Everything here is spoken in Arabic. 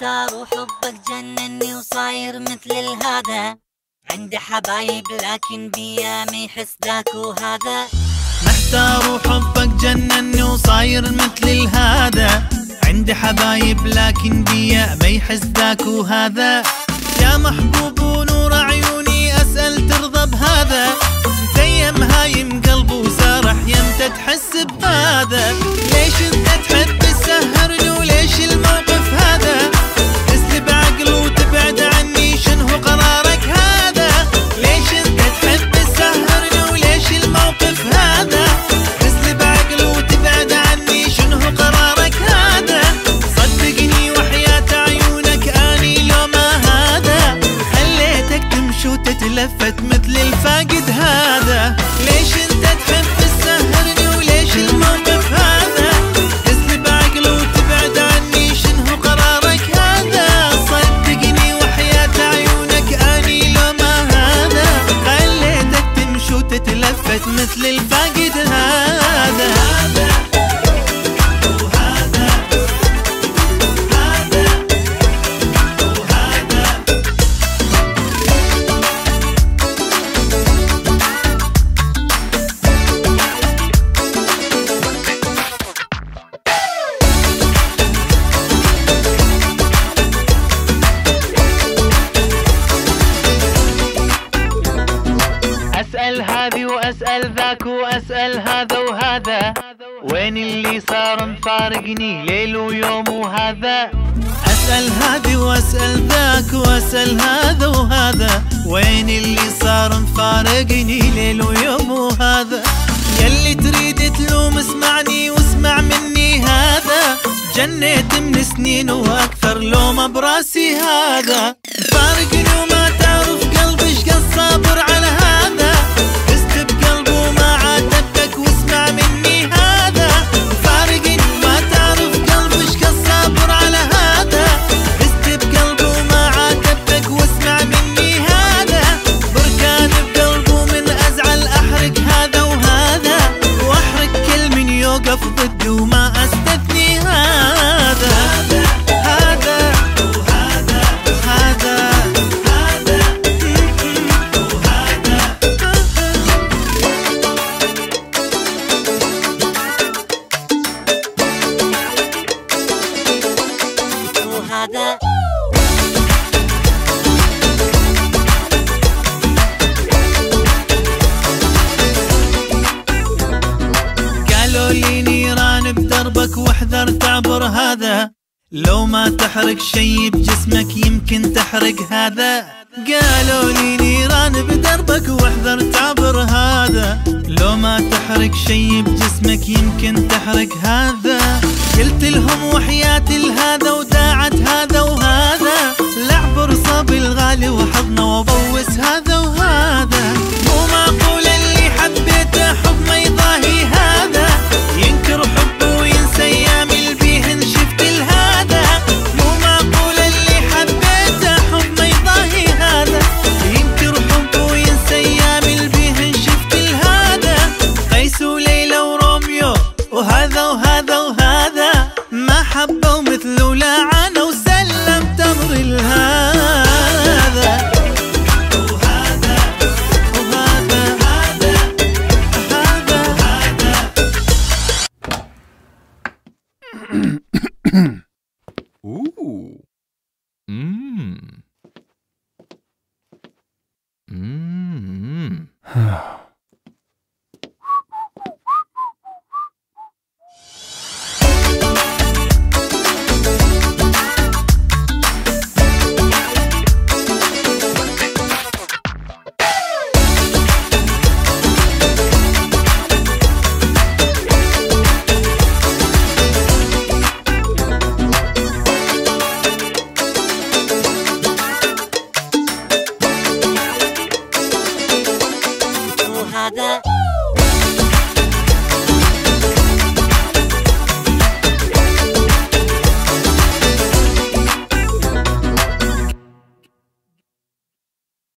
محتار وحبك جنني وصاير مثل الهذا. عندي حبايب لكن بيا ما يحس ذاك وهذا. محتار وحبك جنني وصاير مثل الهذا. عندي حبايب لكن بيا ما يحس ذاك وهذا. يا محبوب ونور عيوني أسأل ترضى بهذا. متيم هايم قلبه وسارح يمتى تحس بهذا. وتتلفت مثل أسأل هذي وأسأل ذاك وأسأل هذا وهذا. وين اللي صار مفارقني ليل ويوم وهذا؟ أسأل هذي وأسأل ذاك وأسأل هذا وهذا. وين اللي صار مفارقني ليل ويوم وهذا؟ يلي تريد تلوم اسمعني واسمع مني هذا. جنيت من سنين وأكثر لوم براسي هذا. فارقني من يوقف ضدي وما استثني تعبر هذا. لو ما تحرق شي بجسمك يمكن تحرق هذا. قالوا لي نيران بدربك واحذر تعبر هذا. لو ما تحرق شي بجسمك يمكن تحرق هذا. قلت لهم وحياتي لهذا وداعت هذا وهذا.